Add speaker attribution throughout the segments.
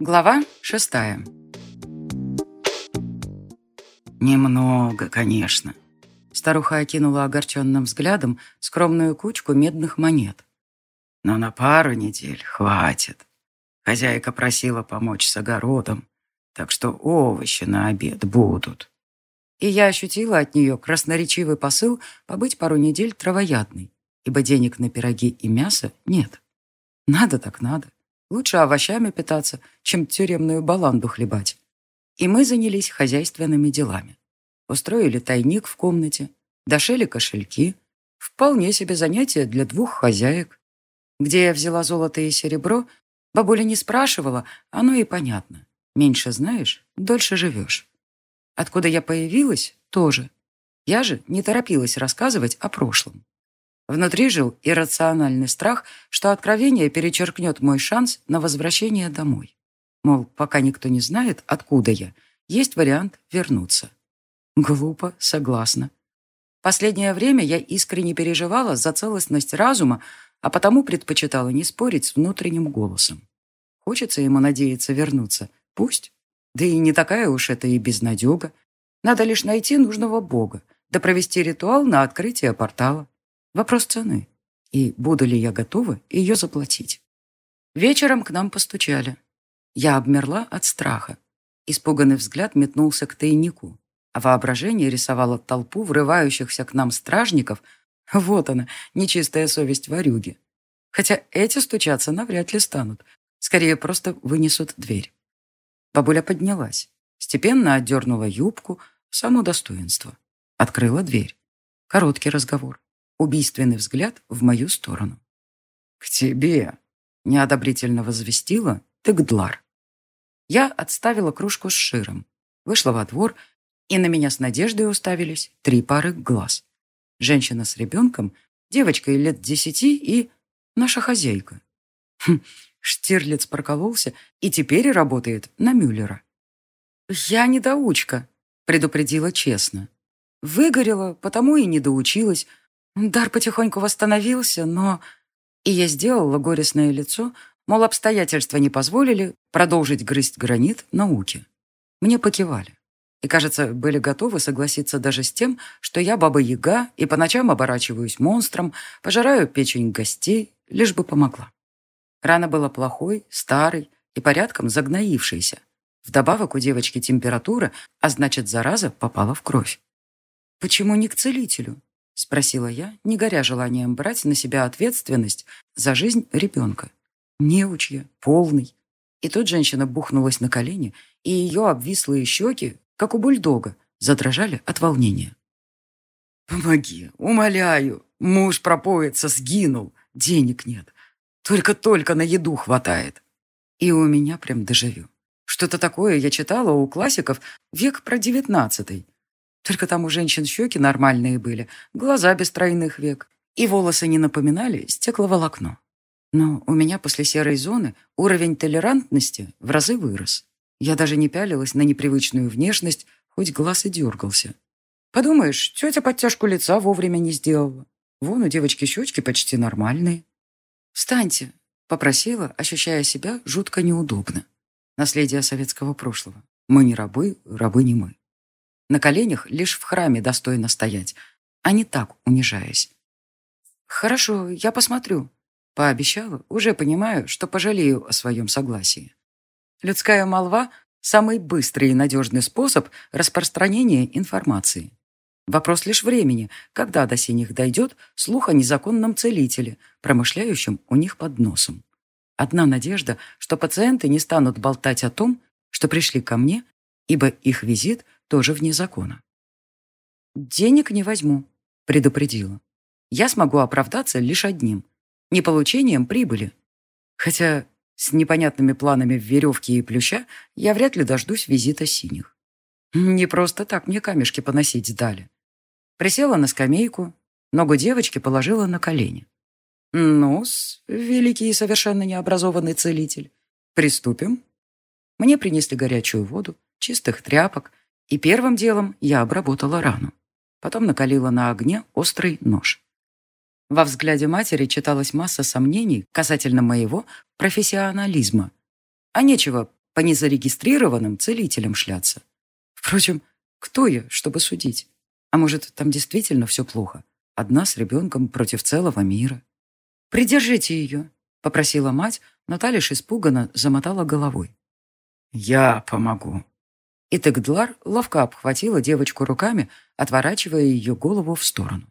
Speaker 1: Глава шестая. «Немного, конечно». Старуха окинула огорченным взглядом скромную кучку медных монет. «Но на пару недель хватит. Хозяйка просила помочь с огородом, так что овощи на обед будут». И я ощутила от нее красноречивый посыл побыть пару недель травоядной, ибо денег на пироги и мясо нет. Надо так надо. Лучше овощами питаться, чем тюремную баланду хлебать. И мы занялись хозяйственными делами. Устроили тайник в комнате, дошили кошельки. Вполне себе занятие для двух хозяек. Где я взяла золото и серебро, бабуля не спрашивала, оно и понятно. Меньше знаешь, дольше живешь. Откуда я появилась, тоже. Я же не торопилась рассказывать о прошлом. Внутри жил иррациональный страх, что откровение перечеркнет мой шанс на возвращение домой. Мол, пока никто не знает, откуда я, есть вариант вернуться. Глупо, согласна. Последнее время я искренне переживала за целостность разума, а потому предпочитала не спорить с внутренним голосом. Хочется ему надеяться вернуться. Пусть. Да и не такая уж это и безнадега. Надо лишь найти нужного бога, да провести ритуал на открытие портала. Вопрос цены. И буду ли я готова ее заплатить? Вечером к нам постучали. Я обмерла от страха. Испуганный взгляд метнулся к тайнику, а воображение рисовало толпу врывающихся к нам стражников. Вот она, нечистая совесть ворюги. Хотя эти стучаться навряд ли станут. Скорее, просто вынесут дверь. Бабуля поднялась, степенно отдернула юбку в само достоинство. Открыла дверь. Короткий разговор убийственный взгляд в мою сторону. «К тебе!» — неодобрительно возвестила Тыгдлар. Я отставила кружку с широм, вышла во двор, и на меня с надеждой уставились три пары глаз. Женщина с ребенком, девочка лет десяти и наша хозяйка. Хм, Штирлиц прокололся и теперь работает на Мюллера. «Я недоучка», — предупредила честно. Выгорела, потому и не доучилась, Дар потихоньку восстановился, но... И я сделала горестное лицо, мол, обстоятельства не позволили продолжить грызть гранит науки. Мне покивали. И, кажется, были готовы согласиться даже с тем, что я баба-яга и по ночам оборачиваюсь монстром, пожираю печень гостей, лишь бы помогла. Рана была плохой, старой и порядком загноившейся. Вдобавок у девочки температура, а значит, зараза попала в кровь. Почему не к целителю? — Спросила я, не горя желанием брать на себя ответственность за жизнь ребенка. Неучья, полный. И тут женщина бухнулась на колени, и ее обвислые щеки, как у бульдога, задрожали от волнения. «Помоги, умоляю! Муж пропоится, сгинул, денег нет. Только-только на еду хватает». И у меня прям дежавю. Что-то такое я читала у классиков век про девятнадцатый – Только там у женщин щеки нормальные были, глаза без тройных век, и волосы не напоминали стекловолокно. Но у меня после серой зоны уровень толерантности в разы вырос. Я даже не пялилась на непривычную внешность, хоть глаз и дергался. Подумаешь, тетя подтяжку лица вовремя не сделала. Вон у девочки щечки почти нормальные. «Встаньте», — попросила, ощущая себя жутко неудобно. Наследие советского прошлого. Мы не рабы, рабы не мы. На На коленях, лишь в храме достойно стоять, а не так унижаясь. «Хорошо, я посмотрю», — пообещала, уже понимаю, что пожалею о своем согласии. Людская молва — самый быстрый и надежный способ распространения информации. Вопрос лишь времени, когда до синих дойдет слух о незаконном целителе, промышляющем у них под носом. Одна надежда, что пациенты не станут болтать о том, что пришли ко мне, ибо их визит — тоже вне закона. Денег не возьму, предупредила. Я смогу оправдаться лишь одним – не получением прибыли. Хотя с непонятными планами в веревке и плюща я вряд ли дождусь визита синих. Не просто так мне камешки поносить дали. Присела на скамейку, ногу девочки положила на колени. ну великий и совершенно необразованный целитель, приступим. Мне принесли горячую воду, чистых тряпок, и первым делом я обработала рану. Потом накалила на огне острый нож. Во взгляде матери читалась масса сомнений касательно моего профессионализма. А нечего по незарегистрированным целителям шляться. Впрочем, кто я, чтобы судить? А может, там действительно все плохо? Одна с ребенком против целого мира. «Придержите ее», — попросила мать, но та лишь испуганно замотала головой.
Speaker 2: «Я помогу».
Speaker 1: И Тегдлар ловко обхватила девочку руками, отворачивая ее голову в сторону.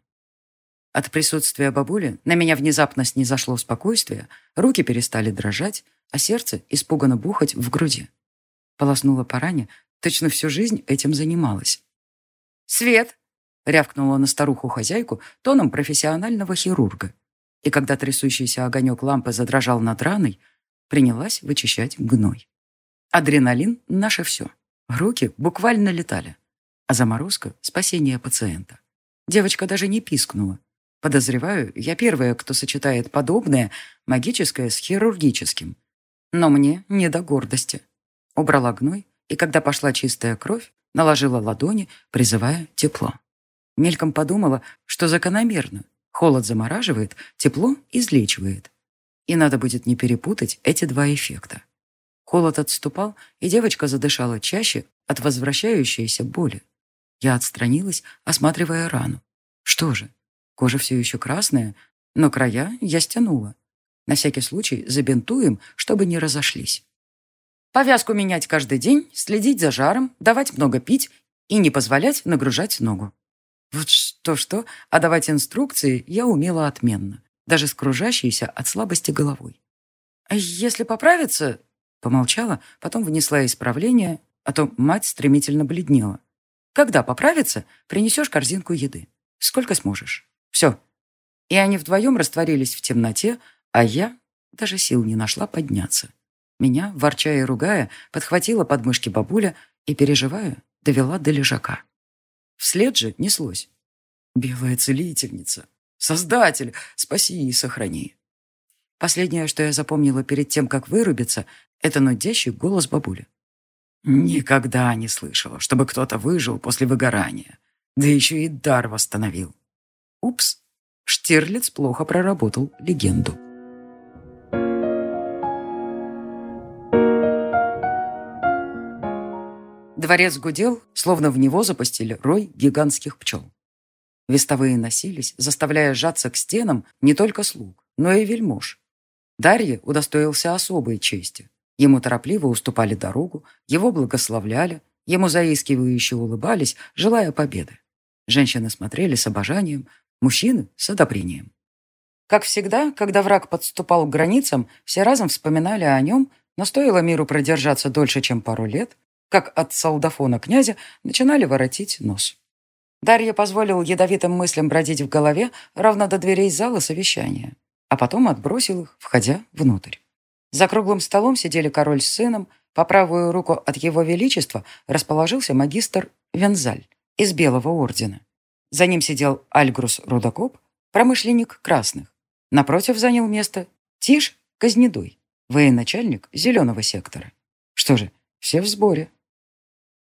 Speaker 1: От присутствия бабули на меня внезапно снизошло спокойствие, руки перестали дрожать, а сердце испуганно бухать в груди. Полоснула по ране, точно всю жизнь этим занималась. «Свет!» — рявкнула на старуху-хозяйку тоном профессионального хирурга. И когда трясущийся огонек лампы задрожал над раной, принялась вычищать гной. Адреналин — наше все. Руки буквально летали. А заморозка — спасение пациента. Девочка даже не пискнула. Подозреваю, я первая, кто сочетает подобное магическое с хирургическим. Но мне не до гордости. Убрала гной, и когда пошла чистая кровь, наложила ладони, призывая тепло. Мельком подумала, что закономерно. Холод замораживает, тепло излечивает. И надо будет не перепутать эти два эффекта. Холод отступал, и девочка задышала чаще от возвращающейся боли. Я отстранилась, осматривая рану. Что же, кожа все еще красная, но края я стянула. На всякий случай забинтуем, чтобы не разошлись. Повязку менять каждый день, следить за жаром, давать много пить и не позволять нагружать ногу. Вот что-что, а давать инструкции я умела отменно, даже с кружащейся от слабости головой. А «Если поправится, Помолчала, потом внесла исправление, а то мать стремительно бледнела. «Когда поправится, принесешь корзинку еды. Сколько сможешь. Все». И они вдвоем растворились в темноте, а я даже сил не нашла подняться. Меня, ворча и ругая, подхватила подмышки бабуля и, переживая, довела до лежака. Вслед же неслось. «Белая целительница! Создатель! Спаси и сохрани!» Последнее, что я запомнила перед тем, как вырубиться, это нудящий голос бабули. «Никогда не слышала, чтобы кто-то выжил после выгорания. Да еще и дар восстановил». Упс, Штирлиц плохо проработал легенду. Дворец гудел, словно в него запустили рой гигантских пчел. Вестовые носились, заставляя сжаться к стенам не только слуг, но и вельмож. Дарье удостоился особой чести Ему торопливо уступали дорогу, его благословляли, ему заискивающе улыбались, желая победы. Женщины смотрели с обожанием, мужчины — с одобрением. Как всегда, когда враг подступал к границам, все разом вспоминали о нем, но стоило миру продержаться дольше, чем пару лет, как от солдафона князя начинали воротить нос. Дарья позволил ядовитым мыслям бродить в голове равно до дверей зала совещания, а потом отбросил их, входя внутрь. За круглым столом сидели король с сыном, по правую руку от его величества расположился магистр Вензаль из Белого ордена. За ним сидел Альгрус Рудокоп, промышленник красных. Напротив занял место Тиш Казнедой, военачальник зеленого сектора. Что же, все в сборе.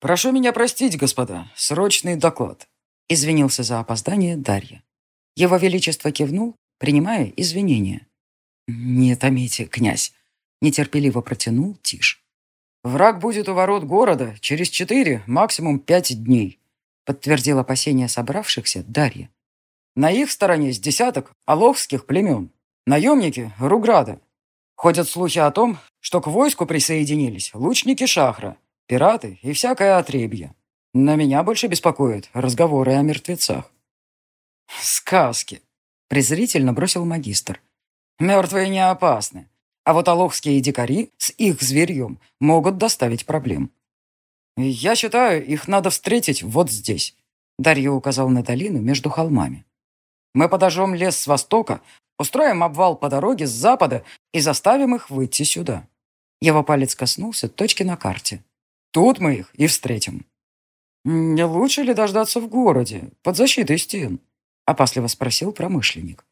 Speaker 2: «Прошу меня простить, господа, срочный доклад», — извинился за опоздание Дарья.
Speaker 1: Его Величество кивнул, принимая извинения. «Не томите, князь нетерпеливо протянул Тиш.
Speaker 2: «Враг будет у ворот города через четыре, максимум пять дней», подтвердил опасения собравшихся Дарья. «На их стороне с десяток аловских племен, наемники Руграда. Ходят слухи о том, что к войску присоединились лучники Шахра, пираты и всякое отребье. На меня больше беспокоят разговоры о мертвецах».
Speaker 1: «Сказки», — презрительно бросил магистр.
Speaker 2: «Мертвые не опасны. А вот алохские дикари с их зверьем могут доставить проблем. «Я считаю, их надо встретить вот здесь», — Дарья указал на долину между холмами. «Мы подожжем лес с востока, устроим обвал по дороге с запада и заставим их выйти сюда». Его палец коснулся точки на карте. «Тут мы их и встретим». «Не лучше ли дождаться в городе, под защитой стен?» — опасливо спросил промышленник.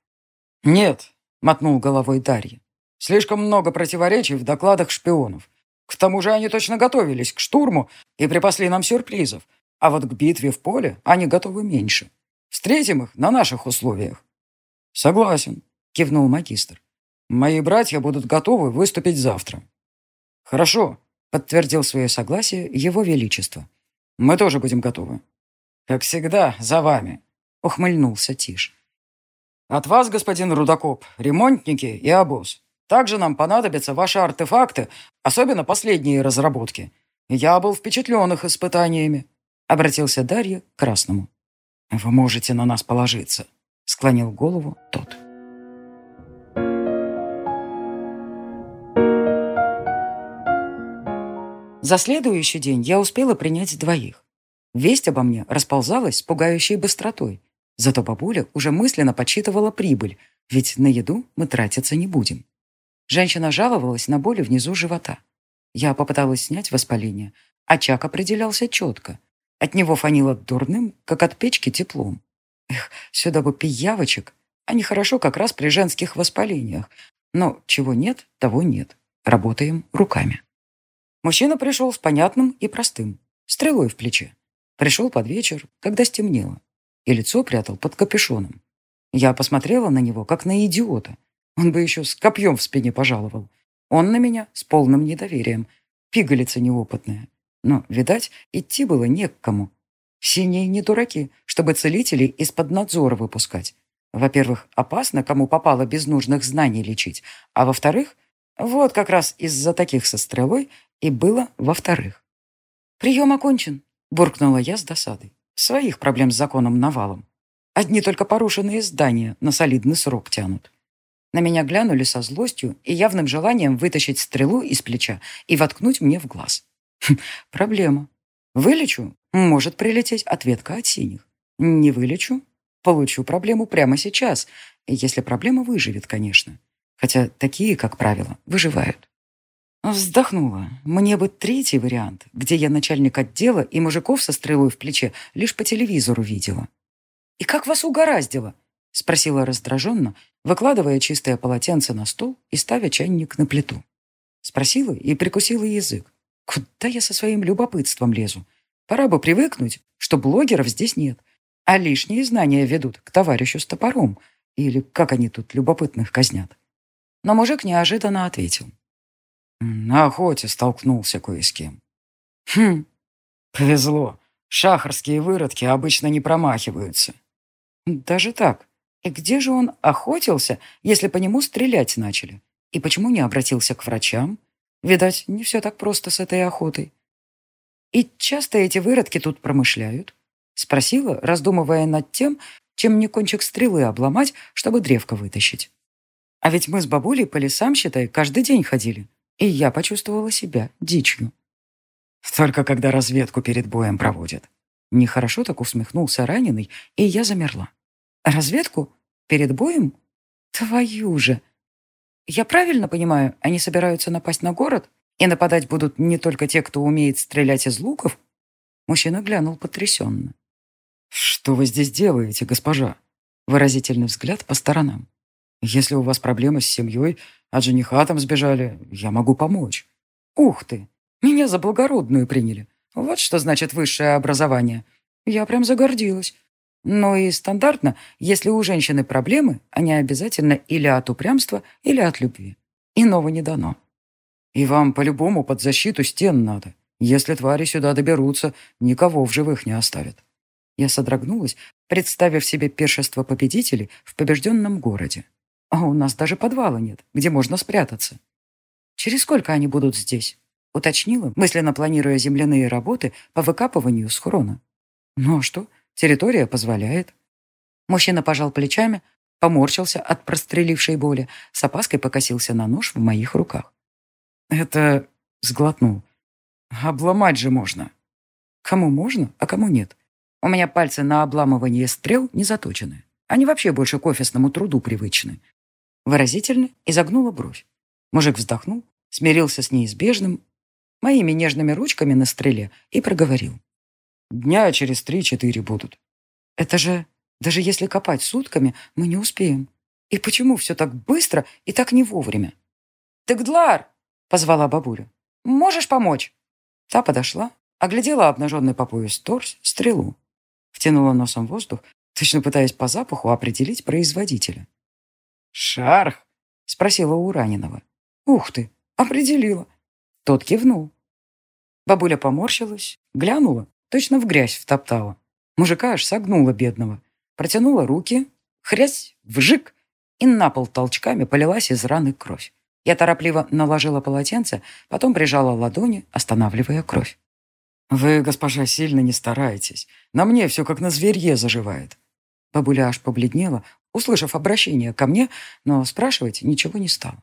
Speaker 2: «Нет», — мотнул головой Дарья. Слишком много противоречий в докладах шпионов. К тому же они точно готовились к штурму и припасли нам сюрпризов. А вот к битве в поле они готовы меньше. Встретим их на наших условиях. Согласен, кивнул магистр. Мои братья будут готовы выступить завтра. Хорошо. Подтвердил свое согласие его величество. Мы тоже будем готовы. Как всегда, за вами. Ухмыльнулся Тиш. От вас, господин Рудокоп, ремонтники и обоз. Также нам понадобятся ваши артефакты, особенно последние разработки. Я был впечатлен их испытаниями», — обратился Дарья к Красному. «Вы можете на нас положиться», — склонил голову тот. За следующий день я успела принять двоих. Весть обо мне расползалась с пугающей быстротой. Зато бабуля уже мысленно подсчитывала прибыль, ведь на еду мы тратиться не будем. Женщина жаловалась на боли внизу живота. Я попыталась снять воспаление. Очаг определялся четко. От него фанило дурным, как от печки, теплом. Эх, сюда бы пиявочек. Они а хорошо как раз при женских воспалениях. Но чего нет, того нет. Работаем руками. Мужчина пришел с понятным и простым. Стрелой в плече. Пришел под вечер, когда стемнело. И лицо прятал под капюшоном. Я посмотрела на него, как на идиота — Он бы еще с копьем в спине пожаловал. Он на меня с полным недоверием. Пигалица неопытная. Но, видать, идти было не к кому. Синие не дураки, чтобы целителей из-под надзора выпускать. Во-первых, опасно, кому попало без нужных знаний лечить. А во-вторых, вот как раз из-за таких со стрелой и было во-вторых. «Прием окончен», — буркнула я с досадой. «Своих проблем с законом навалом. Одни только порушенные здания на солидный срок тянут». На меня глянули со злостью и явным желанием вытащить стрелу из плеча и воткнуть мне в глаз. Хм, проблема. Вылечу, может прилететь ответка от синих. Не вылечу, получу проблему прямо сейчас, если проблема выживет, конечно. Хотя такие, как правило, выживают. Вздохнула. Мне бы третий вариант, где я начальник отдела и мужиков со стрелой в плече лишь Выкладывая чистое полотенце на стол и ставя чайник на плиту. Спросила и прикусила язык. Куда я со своим любопытством лезу? Пора бы привыкнуть, что блогеров здесь нет, а лишние знания ведут к товарищу с топором, или как они тут любопытных казнят. Но мужик неожиданно ответил. На охоте столкнулся кое с кем. Хм, повезло. Шахарские выродки обычно не промахиваются. Даже так. Где же он охотился, если по нему стрелять начали? И почему не обратился к врачам? Видать, не все так просто с этой охотой. И часто эти выродки тут промышляют? Спросила, раздумывая над тем, чем мне кончик стрелы обломать, чтобы древко вытащить. А ведь мы с бабулей по лесам, считай, каждый день ходили. И я почувствовала себя дичью. Только когда разведку перед боем проводят. Нехорошо так усмехнулся раненый, и я замерла. Разведку? Перед боем? Твою же! Я правильно понимаю, они собираются напасть на город? И нападать будут не только те, кто умеет стрелять из луков? Мужчина глянул потрясенно. «Что вы здесь делаете, госпожа?» Выразительный взгляд по сторонам. «Если у вас проблемы с семьей, от жениха там сбежали, я могу помочь». «Ух ты! Меня за благородную приняли. Вот что значит высшее образование. Но и стандартно, если у женщины проблемы, они обязательно или от упрямства, или от любви. Иного не дано. И вам по-любому под защиту стен надо. Если твари сюда доберутся, никого в живых не оставят. Я содрогнулась, представив себе пиршество победителей в побежденном городе. А у нас даже подвала нет, где можно спрятаться. Через сколько они будут здесь? Уточнила, мысленно планируя земляные работы по выкапыванию схрона. Ну а что? территория позволяет. Мужчина пожал плечами, поморщился от прострелившей боли, с опаской покосился на нож в моих руках. Это сглотнул. Обломать же можно. Кому можно, а кому нет. У меня пальцы на обламывание стрел не заточены. Они вообще больше к офисному труду привычны. Выразительно изогнула бровь. Мужик вздохнул, смирился с неизбежным, моими нежными ручками на стреле и проговорил дня через три-четыре будут. Это же, даже если копать сутками, мы не успеем. И почему все так быстро и так не вовремя? «Тыгдлар!» — позвала бабуля. «Можешь помочь?» Та подошла, оглядела обнаженный по пояс торс, стрелу. Втянула носом воздух, точно пытаясь по запаху определить производителя. «Шарх?» — спросила у раненого. «Ух ты! Определила!» Тот кивнул. Бабуля поморщилась, глянула точно в грязь втоптала. Мужика аж согнула бедного. Протянула руки, хрясь, вжик, и на пол толчками полилась из раны кровь. Я торопливо наложила полотенце, потом прижала ладони, останавливая кровь. «Вы, госпожа, сильно не стараетесь. На мне все как на зверье заживает». Бабуля аж побледнела, услышав обращение ко мне, но спрашивать ничего не стала.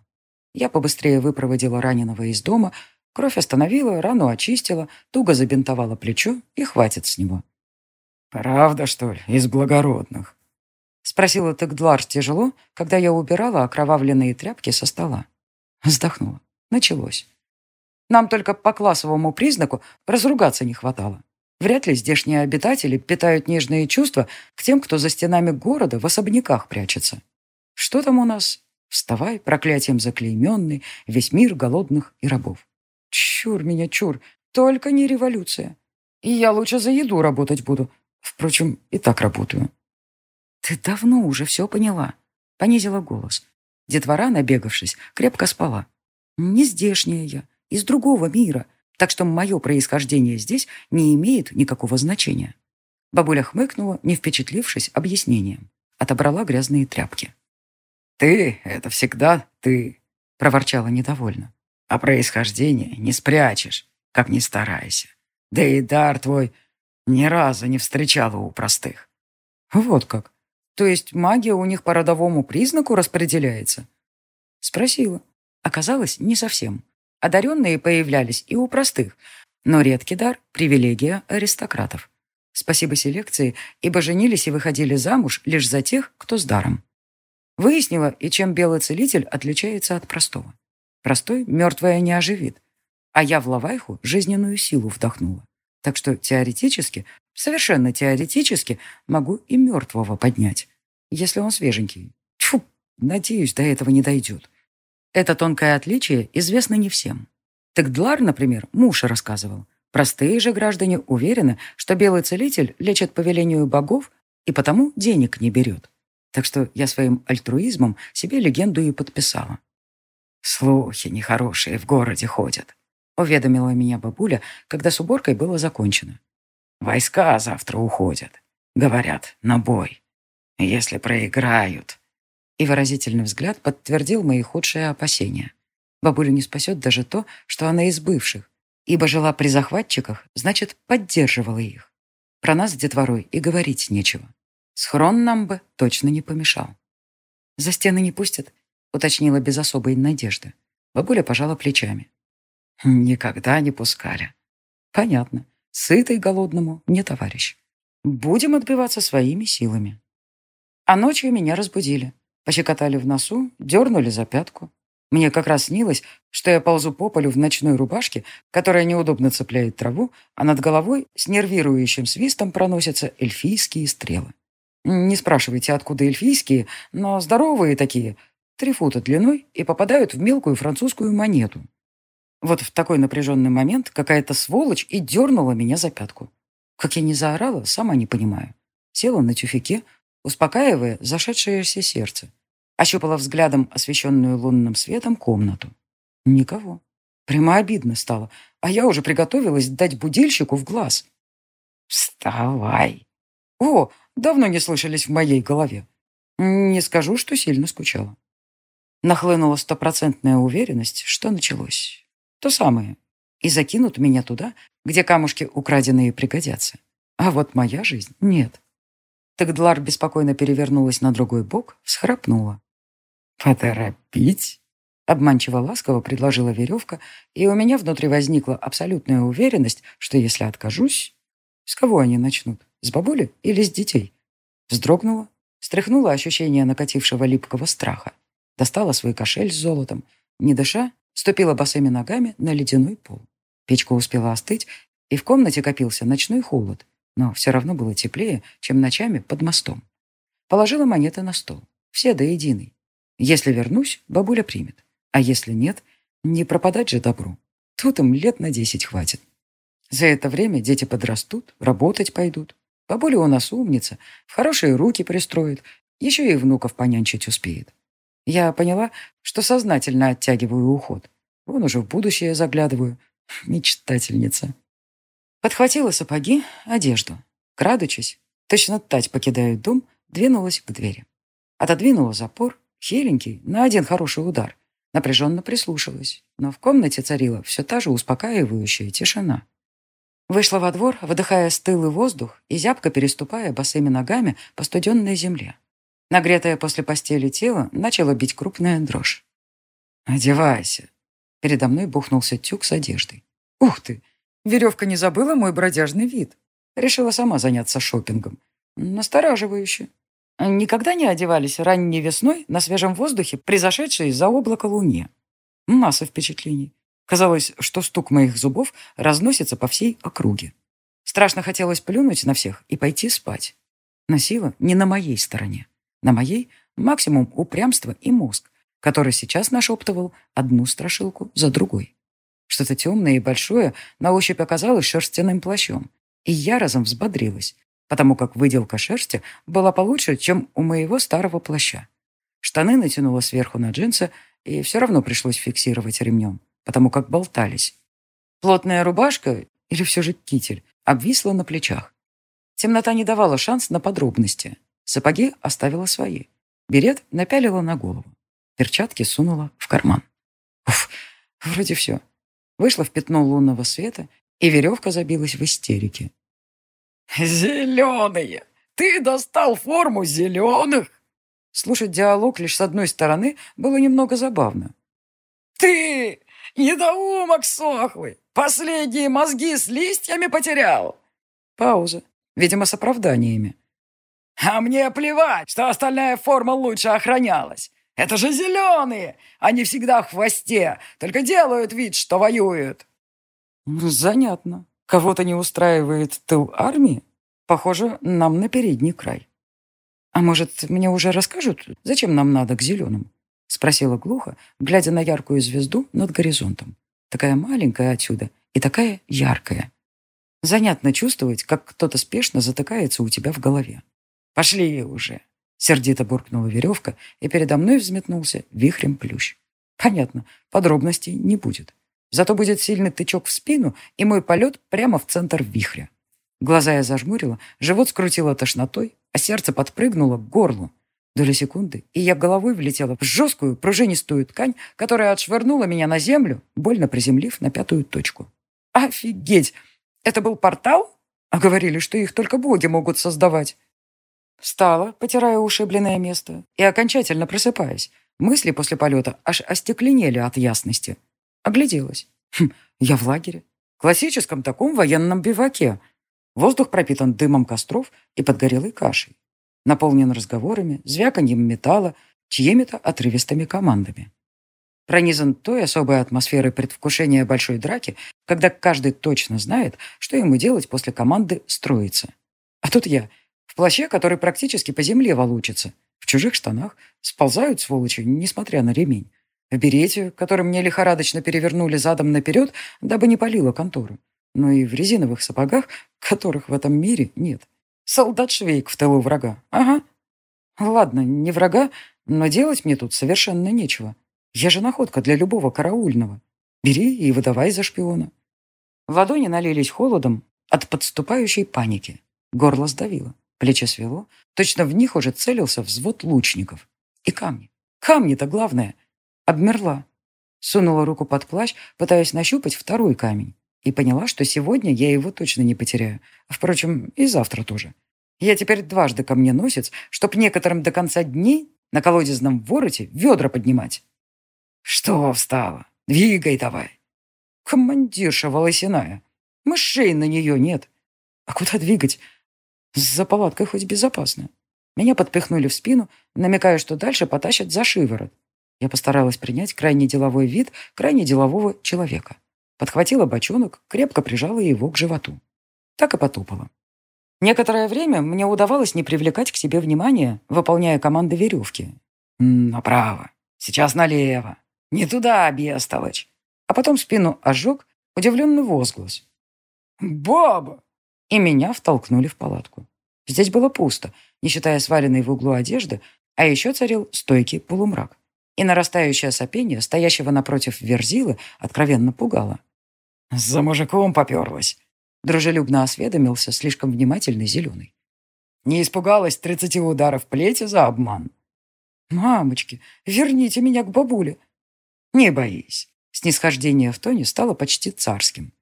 Speaker 2: Я побыстрее выпроводила раненого из дома, Кровь остановила, рану очистила, туго забинтовала плечо, и хватит с него. «Правда, что ли, из благородных?» Спросила Тагдлар тяжело, когда я убирала окровавленные тряпки со стола. Вздохнула. Началось. Нам только по классовому признаку разругаться не хватало. Вряд ли здешние обитатели питают нежные чувства к тем, кто за стенами города в особняках прячется. Что там у нас? Вставай, проклятием заклейменный, весь мир голодных и рабов. Чур меня, чур, только не революция. И я лучше за еду работать буду. Впрочем, и так работаю. Ты давно уже все поняла. Понизила голос. Детвора, набегавшись, крепко спала. Не здешняя я, из другого мира, так что мое происхождение здесь не имеет никакого значения. Бабуля хмыкнула, не впечатлившись объяснением. Отобрала грязные тряпки. «Ты — это всегда ты», — проворчала недовольно. «А происхождение не спрячешь, как ни старайся. Да и дар твой ни разу не встречала у простых». «Вот как? То есть магия у них по родовому признаку распределяется?» Спросила. Оказалось, не совсем. Одаренные появлялись и у простых, но редкий дар – привилегия аристократов. Спасибо селекции, ибо женились и выходили замуж лишь за тех, кто с даром. Выяснила, и чем белый целитель отличается от простого. Простой мертвое не оживит, а я в лавайху жизненную силу вдохнула. Так что теоретически, совершенно теоретически, могу и мертвого поднять, если он свеженький. Тьфу, надеюсь, до этого не дойдет. Это тонкое отличие известно не всем. Тегдлар, например, муж рассказывал. Простые же граждане уверены, что белый целитель лечит по велению богов и потому денег не берет. Так что я своим альтруизмом себе легенду и подписала. «Слухи нехорошие в городе ходят», — уведомила меня бабуля, когда с уборкой было закончено. «Войска завтра уходят. Говорят, на бой. Если проиграют, и выразительный взгляд подтвердил мои худшие опасения. Бабулю не спасет даже то, что она из бывших, ибо жила при захватчиках, значит, поддерживала их. Про нас с детворой и говорить нечего. Схрон нам бы точно не помешал. «За стены не пустят?» — уточнила без особой надежды. Бабуля пожала плечами. «Никогда не пускали». «Понятно. Сытый голодному не товарищ. Будем отбиваться своими силами». А ночью меня разбудили. Пощекотали в носу, дернули за пятку. Мне как раз снилось, что я ползу по полю в ночной рубашке, которая неудобно цепляет траву, а над головой с нервирующим свистом проносятся эльфийские стрелы. Не спрашивайте, откуда эльфийские, но здоровые такие, три фута длиной и попадают в мелкую французскую монету. Вот в такой напряженный момент какая-то сволочь и дернула меня за пятку. Как я не заорала, сама не понимаю. Села на тюфике, успокаивая зашедшееся сердце. Ощупала взглядом освещенную лунным светом комнату. Никого. Прямо обидно стало, а я уже приготовилась дать будильщику в глаз. «Вставай!» О, давно не слышались в моей голове. Не скажу, что сильно скучала. Нахлынула стопроцентная уверенность, что началось. То самое. И закинут меня туда, где камушки украденные пригодятся. А вот моя жизнь нет. Тегдлар беспокойно перевернулась на другой бок, всхрапнула. «Поторопить?» Обманчиво ласково предложила веревка, и у меня внутри возникла абсолютная уверенность, что если откажусь... С кого они начнут? С бабули или с детей? Вздрогнула, стряхнула ощущение накатившего липкого страха, достала свой кошель с золотом, не дыша, ступила босыми ногами на ледяной пол. Печка успела остыть, и в комнате копился ночной холод, но все равно было теплее, чем ночами под мостом. Положила монеты на стол, все до единой, если вернусь, бабуля примет. А если нет, не пропадать же добру. Тут им лет на десять хватит. За это время дети подрастут, работать пойдут. Бабуля у нас умница, в хорошие руки Я поняла, что сознательно оттягиваю уход. Вон уже в будущее заглядываю. Мечтательница. Подхватила сапоги, одежду. Крадучись, точно тать покидаю дом, двинулась к двери. Отодвинула запор, хеленький, на один хороший удар. Напряженно прислушалась, но в комнате царила все та же успокаивающая тишина. Вышла во двор, выдыхая стылый воздух и зябко переступая босыми ногами по студенной земле. Нагретое после постели тело начало бить крупная дрожь. «Одевайся!» Передо мной бухнулся тюк с одеждой. «Ух ты! Веревка не забыла мой бродяжный вид. Решила сама заняться шопингом. Настораживающе. Никогда не одевались ранней весной на свежем воздухе, призашедшей за облако луне. Масса впечатлений. Казалось, что стук моих зубов разносится по всей округе. Страшно хотелось плюнуть на всех и На моей максимум упрямство и мозг, который сейчас нашептывал одну страшилку за другой. Что-то темное и большое на ощупь оказалось шерстяным плащом, и я разом взбодрилась, потому как выделка шерсти была получше, чем у моего старого плаща. Штаны натянула сверху на джинсы, и все равно пришлось фиксировать ремнем, потому как болтались. Плотная рубашка, или все же китель, обвисла на плечах. Темнота не давала шанс на подробности, Сапоги оставила свои. Берет напялила на голову. Перчатки сунула в карман. Уф, вроде все. Вышла в пятно лунного света, и веревка забилась в истерике. «Зеленые! Ты достал форму зеленых!» Слушать диалог лишь с одной стороны было А мне плевать, что остальная форма лучше охранялась. Это же зеленые! Они всегда в хвосте, только делают вид, что воюют. Занятно. Кого-то не устраивает тыл армии? Похоже, нам на передний край. А может, мне уже расскажут, зачем нам надо к зеленым? Спросила глухо, глядя на яркую звезду над горизонтом. Такая маленькая отсюда и такая яркая. Занятно чувствовать, как кто-то спешно затыкается у тебя в голове. «Пошли уже!» Сердито буркнула веревка, и передо мной взметнулся вихрем плющ. Понятно, подробностей не будет. Зато будет сильный тычок в спину и мой полет прямо в центр вихря. Глаза я зажмурила, живот скрутило тошнотой, а сердце подпрыгнуло к горлу. Доля секунды, и я головой влетела в жесткую пружинистую ткань, которая отшвырнула меня на землю, больно приземлив на пятую точку. Офигеть! Это Встала, потирая ушибленное место, и окончательно просыпаясь. Мысли после полета аж остекленели от ясности. Огляделась. Хм, я в лагере. Классическом таком военном биваке. Воздух пропитан дымом костров и подгорелой кашей. Наполнен разговорами, звяканьем металла, чьими-то отрывистыми командами. Пронизан той особой атмосферой предвкушения большой драки, когда каждый точно знает, что ему делать после команды «строится». А тут я — в плаще, который практически по земле волочится. В чужих штанах. Сползают, сволочи, несмотря на ремень. В берете, который мне лихорадочно перевернули задом наперед, дабы не палило контору. Но и в резиновых сапогах, которых в этом мире нет. Солдат-швейк в тылу врага. Ага. Ладно, не врага, но делать мне тут совершенно нечего. Я же находка плечи свело, точно в них уже целился взвод лучников. И камни. Камни-то главное. Обмерла. Сунула руку под плащ, пытаясь нащупать второй камень. И поняла, что сегодня я его точно не потеряю. Впрочем, и завтра тоже. Я теперь дважды ко мне носец, чтоб некоторым до конца дней на колодезном вороте ведра поднимать. Что встала? Двигай давай. Командирша волосяная. Мышей на нее нет. А куда двигать? За палаткой хоть безопасно. Меня подпихнули в спину, намекая, что дальше потащат за шиворот. Я постаралась принять крайне деловой вид крайне делового человека. Подхватила бочонок, крепко прижала его к животу. Так и потопала. Некоторое время мне удавалось не привлекать к себе внимания, выполняя команды веревки. «Направо. Сейчас налево. Не туда, бестолочь». А потом спину ожег удивленный возглас. «Баба! и меня втолкнули в палатку. Здесь было пусто, не считая сваленной в углу одежды, а еще царил стойкий полумрак. И нарастающее сопение, стоящего напротив верзилы, откровенно пугало. За мужиком поперлась. Дружелюбно осведомился слишком внимательный зеленый. Не испугалась тридцати ударов плети за обман. «Мамочки, верните меня к бабуле!» «Не боись!» Снисхождение в тоне стало почти царским.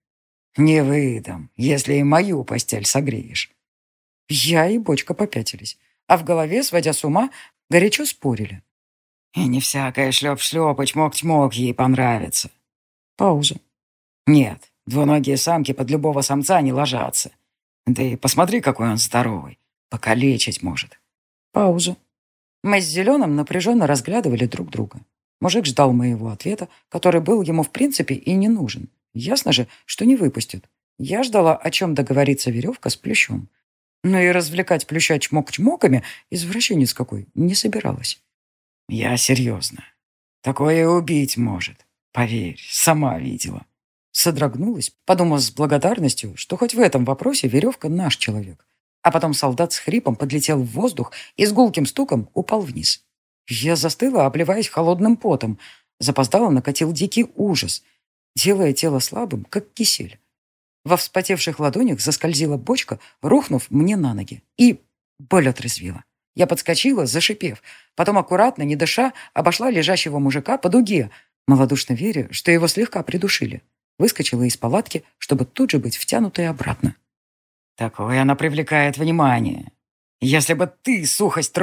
Speaker 2: «Не выдам, если и мою постель согреешь». Я и бочка попятились, а в голове, сводя с ума, горячо спорили. «И не всякая шлеп-шлеп чмок-чмок ей понравится». Пауза. «Нет, двуногие самки под любого самца не ложатся. Да и посмотри, какой он здоровый. Покалечить может». Пауза. Мы с Зеленым напряженно разглядывали друг друга. Мужик ждал моего ответа, который был ему в принципе и не нужен. Ясно же, что не выпустит. Я ждала, о чем договорится веревка с плющом. Но и развлекать плюща чмок-чмоками, извращенец какой, не собиралась. Я серьезно. Такое убить может. Поверь, сама видела. Содрогнулась, подумав с благодарностью, что хоть в этом вопросе веревка наш человек. А потом солдат с хрипом подлетел в воздух и с гулким стуком упал вниз. Я застыла, обливаясь холодным потом. Запоздало накатил дикий ужас, делая тело слабым, как кисель. Во вспотевших ладонях заскользила бочка, рухнув мне на ноги. И боль отрезвила. Я подскочила, зашипев. Потом аккуратно, не дыша, обошла лежащего мужика по дуге, малодушно веря, что его слегка придушили. Выскочила из палатки, чтобы тут же быть втянутой обратно. Такое она привлекает внимание. Если бы ты, сухость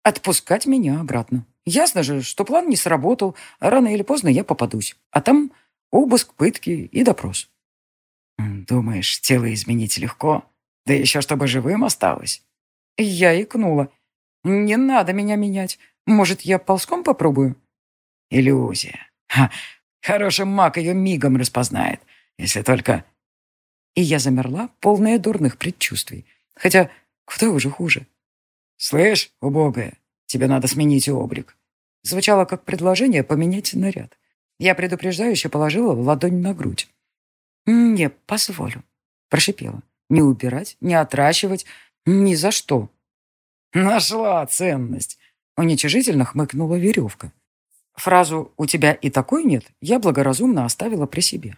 Speaker 2: трухлявая, украл форму синих, вопросов бы не было. У них в лагере и женщины есть. А сейчас что делать будем? Отпускать меня обратно. Ясно же, что план не сработал, а рано или поздно я попадусь. А там обыск, «Слышь, убогая, тебе надо сменить облик». Звучало как предложение поменять наряд. Я предупреждающе положила ладонь на грудь. «Не, позволю», — прошипела. «Не убирать, не отращивать, ни за что». «Нашла ценность», — уничижительно хмыкнула веревка. Фразу «у тебя и такой нет» я благоразумно оставила при себе.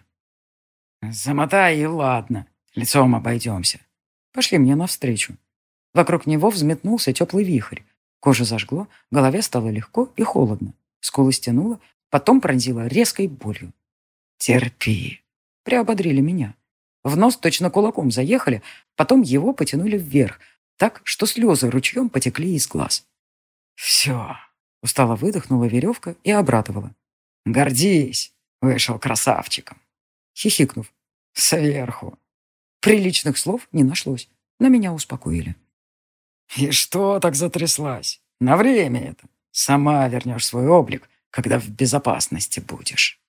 Speaker 2: «Замотай и ладно, лицом обойдемся». Пошли мне навстречу. Вокруг него взметнулся теплый вихрь. Кожа зажгло, голове стало легко и холодно. Скулы стянуло, потом пронзила резкой болью. «Терпи», — приободрили меня. В нос точно кулаком заехали, потом его потянули вверх, так, что слезы ручьем потекли из глаз. «Все, Устало выдохнула веревка и обратывала. «Гордись!» — вышел красавчиком. Хихикнув. «Сверху!» Приличных слов не нашлось, но меня успокоили. «И И что так затряслась? На время это. Сама вернешь свой облик, когда в безопасности будешь».